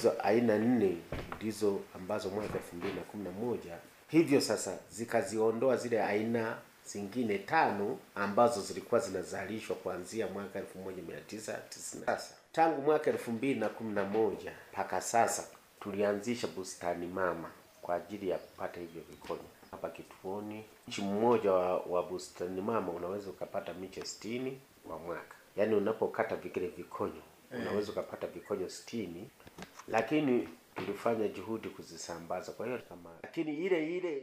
hizo aina nne ndizo ambazo mwaka elfu mbili na kumi na moja hivyo sasa zikaziondoa zile aina zingine tano ambazo zilikuwa zinazalishwa kuanzia mwaka 1990. Sasa tangu mwaka elfu mbili na kumi na moja mpaka sasa tulianzisha bustani mama kwa ajili ya kupata hivyo vikonyo hapa kituoni. Mchi mmoja wa, wa bustani mama unaweza ukapata miche sitini kwa mwaka, yaani unapokata vikile vikonyo unaweza ukapata vikonyo sitini, lakini tulifanya juhudi kuzisambaza. Kwa hiyo kama lakini ile ile